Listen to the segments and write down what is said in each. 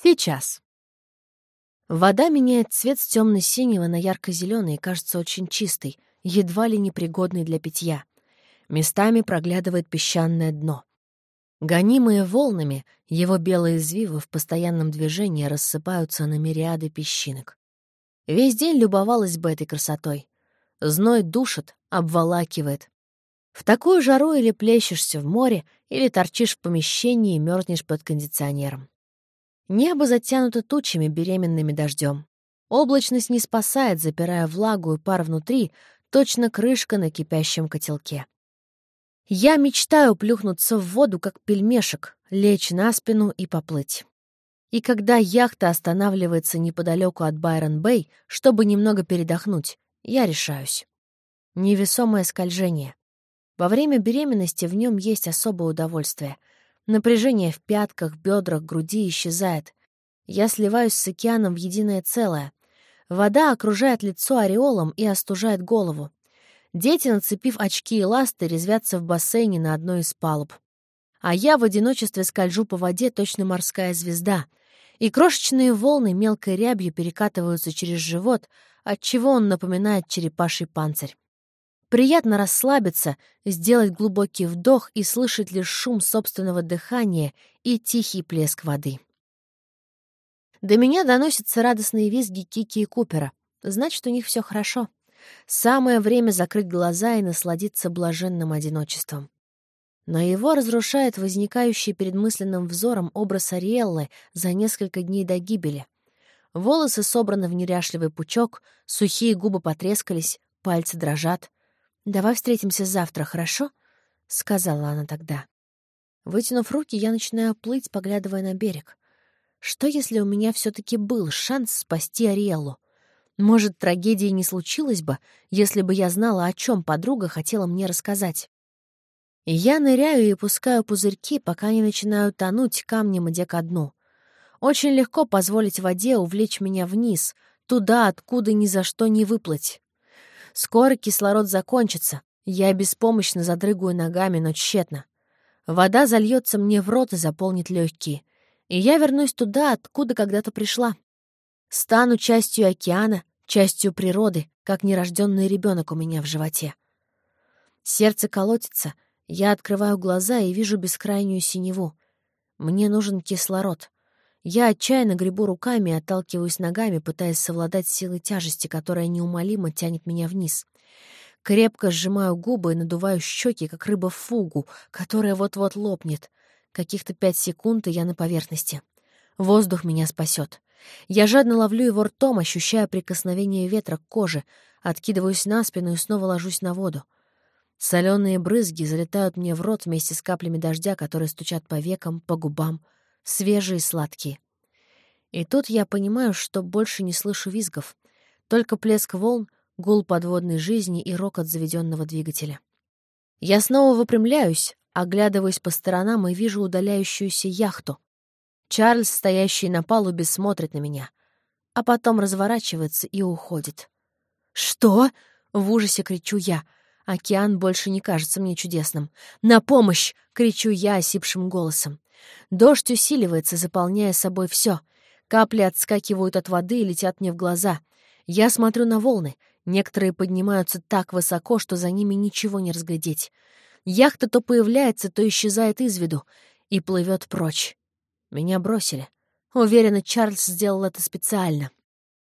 Сейчас. Вода меняет цвет с темно-синего на ярко-зеленый и кажется очень чистой, едва ли непригодной для питья. Местами проглядывает песчаное дно. Гонимые волнами, его белые извивы в постоянном движении рассыпаются на мириады песчинок. Весь день любовалась бы этой красотой. Зной душит, обволакивает. В такую жару или плещешься в море, или торчишь в помещении и мерзнешь под кондиционером. Небо затянуто тучами, беременными дождем. Облачность не спасает, запирая влагу и пар внутри, точно крышка на кипящем котелке. Я мечтаю плюхнуться в воду, как пельмешек, лечь на спину и поплыть. И когда яхта останавливается неподалеку от Байрон-Бэй, чтобы немного передохнуть, я решаюсь. Невесомое скольжение. Во время беременности в нем есть особое удовольствие. Напряжение в пятках, бедрах, груди исчезает. Я сливаюсь с океаном в единое целое. Вода окружает лицо ореолом и остужает голову. Дети, нацепив очки и ласты, резвятся в бассейне на одной из палуб. А я в одиночестве скольжу по воде, точно морская звезда — и крошечные волны мелкой рябью перекатываются через живот, отчего он напоминает черепаший панцирь. Приятно расслабиться, сделать глубокий вдох и слышать лишь шум собственного дыхания и тихий плеск воды. До меня доносятся радостные визги Кики и Купера. Значит, у них все хорошо. Самое время закрыть глаза и насладиться блаженным одиночеством но его разрушает возникающий перед мысленным взором образ Ариэллы за несколько дней до гибели. Волосы собраны в неряшливый пучок, сухие губы потрескались, пальцы дрожат. «Давай встретимся завтра, хорошо?» — сказала она тогда. Вытянув руки, я начинаю плыть, поглядывая на берег. Что, если у меня все таки был шанс спасти Ариэллу? Может, трагедии не случилось бы, если бы я знала, о чем подруга хотела мне рассказать. Я ныряю и пускаю пузырьки, пока не начинаю тонуть камнем, идя ко дну. Очень легко позволить воде увлечь меня вниз, туда, откуда ни за что не выплыть. Скоро кислород закончится. Я беспомощно задрыгаю ногами, но тщетно. Вода зальется мне в рот и заполнит легкие. И я вернусь туда, откуда когда-то пришла. Стану частью океана, частью природы, как нерожденный ребенок у меня в животе. Сердце колотится — я открываю глаза и вижу бескрайнюю синеву. Мне нужен кислород. Я отчаянно гребу руками и отталкиваюсь ногами, пытаясь совладать силой тяжести, которая неумолимо тянет меня вниз. Крепко сжимаю губы и надуваю щеки, как рыба фугу, которая вот-вот лопнет. Каких-то пять секунд, и я на поверхности. Воздух меня спасет. Я жадно ловлю его ртом, ощущая прикосновение ветра к коже, откидываюсь на спину и снова ложусь на воду. Соленые брызги залетают мне в рот вместе с каплями дождя, которые стучат по векам, по губам, свежие и сладкие. И тут я понимаю, что больше не слышу визгов, только плеск волн, гул подводной жизни и рокот заведенного двигателя. Я снова выпрямляюсь, оглядываюсь по сторонам и вижу удаляющуюся яхту. Чарльз, стоящий на палубе, смотрит на меня, а потом разворачивается и уходит. «Что?» — в ужасе кричу я — Океан больше не кажется мне чудесным. «На помощь!» — кричу я осипшим голосом. Дождь усиливается, заполняя собой все. Капли отскакивают от воды и летят мне в глаза. Я смотрю на волны. Некоторые поднимаются так высоко, что за ними ничего не разглядеть. Яхта то появляется, то исчезает из виду и плывет прочь. Меня бросили. Уверена, Чарльз сделал это специально.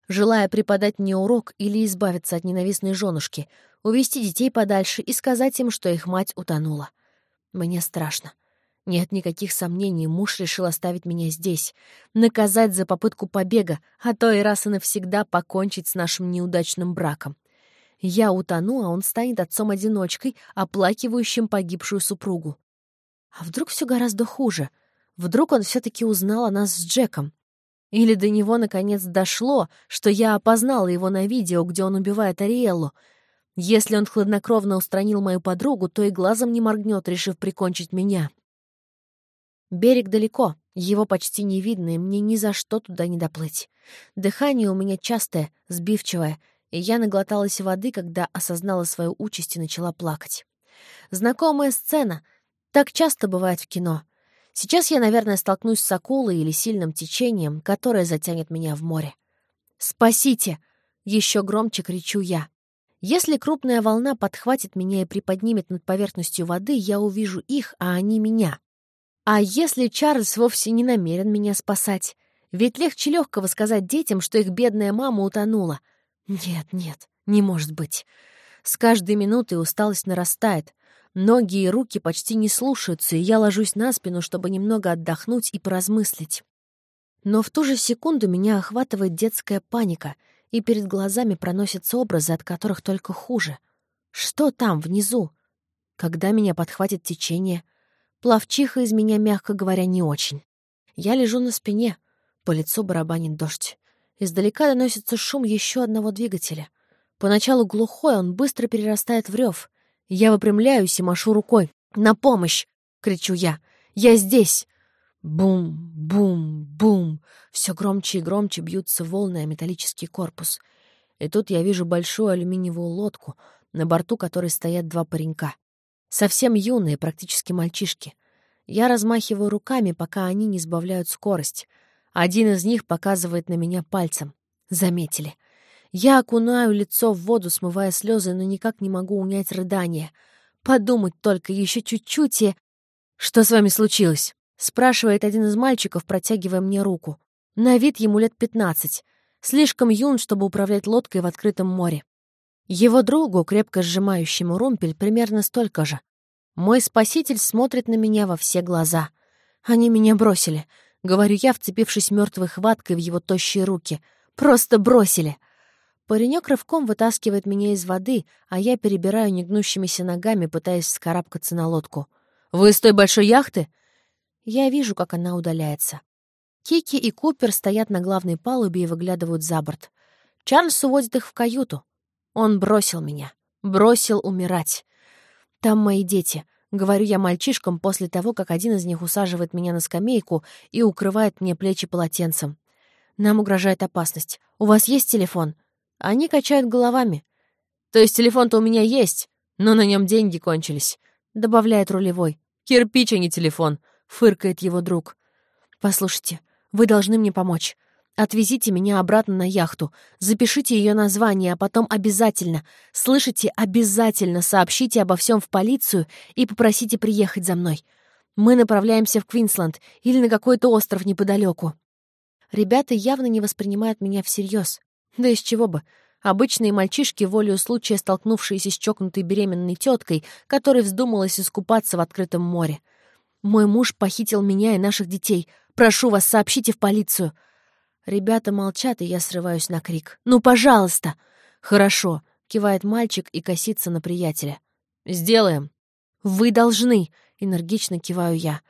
Желая преподать мне урок или избавиться от ненавистной женушки — увести детей подальше и сказать им, что их мать утонула. Мне страшно. Нет никаких сомнений, муж решил оставить меня здесь, наказать за попытку побега, а то и раз и навсегда покончить с нашим неудачным браком. Я утону, а он станет отцом-одиночкой, оплакивающим погибшую супругу. А вдруг все гораздо хуже? Вдруг он все-таки узнал о нас с Джеком? Или до него наконец дошло, что я опознала его на видео, где он убивает Ариэллу, если он хладнокровно устранил мою подругу, то и глазом не моргнет, решив прикончить меня. Берег далеко, его почти не видно, и мне ни за что туда не доплыть. Дыхание у меня частое, сбивчивое, и я наглоталась воды, когда осознала свою участь и начала плакать. Знакомая сцена. Так часто бывает в кино. Сейчас я, наверное, столкнусь с акулой или сильным течением, которое затянет меня в море. «Спасите!» — еще громче кричу я. Если крупная волна подхватит меня и приподнимет над поверхностью воды, я увижу их, а они меня. А если Чарльз вовсе не намерен меня спасать? Ведь легче легкого сказать детям, что их бедная мама утонула. Нет, нет, не может быть. С каждой минутой усталость нарастает. Ноги и руки почти не слушаются, и я ложусь на спину, чтобы немного отдохнуть и поразмыслить. Но в ту же секунду меня охватывает детская паника, и перед глазами проносятся образы, от которых только хуже. Что там, внизу? Когда меня подхватит течение? Плавчиха из меня, мягко говоря, не очень. Я лежу на спине, по лицу барабанит дождь. Издалека доносится шум еще одного двигателя. Поначалу глухой, он быстро перерастает в рев. Я выпрямляюсь и машу рукой. «На помощь!» — кричу я. «Я здесь!» Бум, бум, бум. Все громче и громче бьются волны о металлический корпус. И тут я вижу большую алюминиевую лодку, на борту которой стоят два паренька. Совсем юные, практически мальчишки. Я размахиваю руками, пока они не сбавляют скорость — один из них показывает на меня пальцем. Заметили. Я окунаю лицо в воду, смывая слезы, но никак не могу унять рыдание. Подумать только, еще чуть-чуть и... «Что с вами случилось?» — спрашивает один из мальчиков, протягивая мне руку. На вид ему лет пятнадцать. Слишком юн, чтобы управлять лодкой в открытом море. Его другу, крепко сжимающему румпель, примерно столько же. Мой спаситель смотрит на меня во все глаза. Они меня бросили. — говорю я, вцепившись мертвой хваткой в его тощие руки. «Просто бросили!» Паренек рывком вытаскивает меня из воды, а я перебираю негнущимися ногами, пытаясь вскарабкаться на лодку. «Вы с той большой яхты?» Я вижу, как она удаляется. Кики и Купер стоят на главной палубе и выглядывают за борт. Чарльз уводит их в каюту. Он бросил меня. Бросил умирать. Там мои дети. Говорю я мальчишкам после того, как один из них усаживает меня на скамейку и укрывает мне плечи полотенцем. Нам угрожает опасность. У вас есть телефон? Они качают головами. То есть телефон-то у меня есть, но на нем деньги кончились. Добавляет рулевой. Кирпич, а не телефон. Фыркает его друг. Послушайте, вы должны мне помочь. Отвезите меня обратно на яхту, запишите ее название, а потом обязательно, слышите, обязательно сообщите обо всем в полицию и попросите приехать за мной. Мы направляемся в Квинсленд или на какой-то остров неподалеку. Ребята явно не воспринимают меня всерьез. Да из чего бы? Обычные мальчишки, волею случая столкнувшиеся с чокнутой беременной теткой, которой вздумалось искупаться в открытом море. «Мой муж похитил меня и наших детей. Прошу вас, сообщите в полицию». Ребята молчат, и я срываюсь на крик. «Ну, пожалуйста!» «Хорошо», — кивает мальчик и косится на приятеля. «Сделаем». «Вы должны!» — энергично киваю я.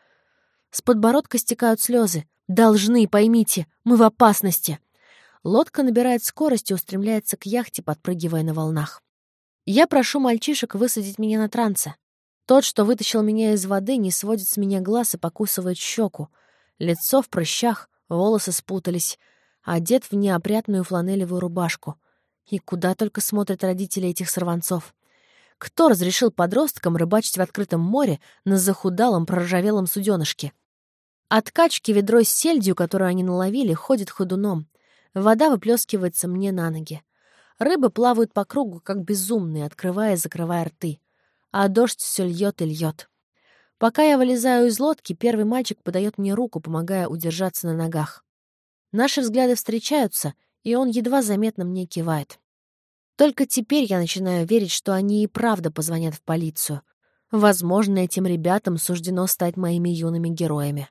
С подбородка стекают слезы. «Должны, поймите, мы в опасности!» Лодка набирает скорость и устремляется к яхте, подпрыгивая на волнах. Я прошу мальчишек высадить меня на трансе. Тот, что вытащил меня из воды, не сводит с меня глаз и покусывает щеку. Лицо в прыщах, волосы спутались, одет в неопрятную фланелевую рубашку. И куда только смотрят родители этих сорванцов. Кто разрешил подросткам рыбачить в открытом море на захудалом проржавелом суденышке? От качки ведро с сельдью, которую они наловили, ходит ходуном. Вода выплескивается мне на ноги. Рыбы плавают по кругу, как безумные, открывая и закрывая рты. А дождь все льет и льет. Пока я вылезаю из лодки, первый мальчик подает мне руку, помогая удержаться на ногах. Наши взгляды встречаются, и он едва заметно мне кивает. Только теперь я начинаю верить, что они и правда позвонят в полицию. Возможно, этим ребятам суждено стать моими юными героями.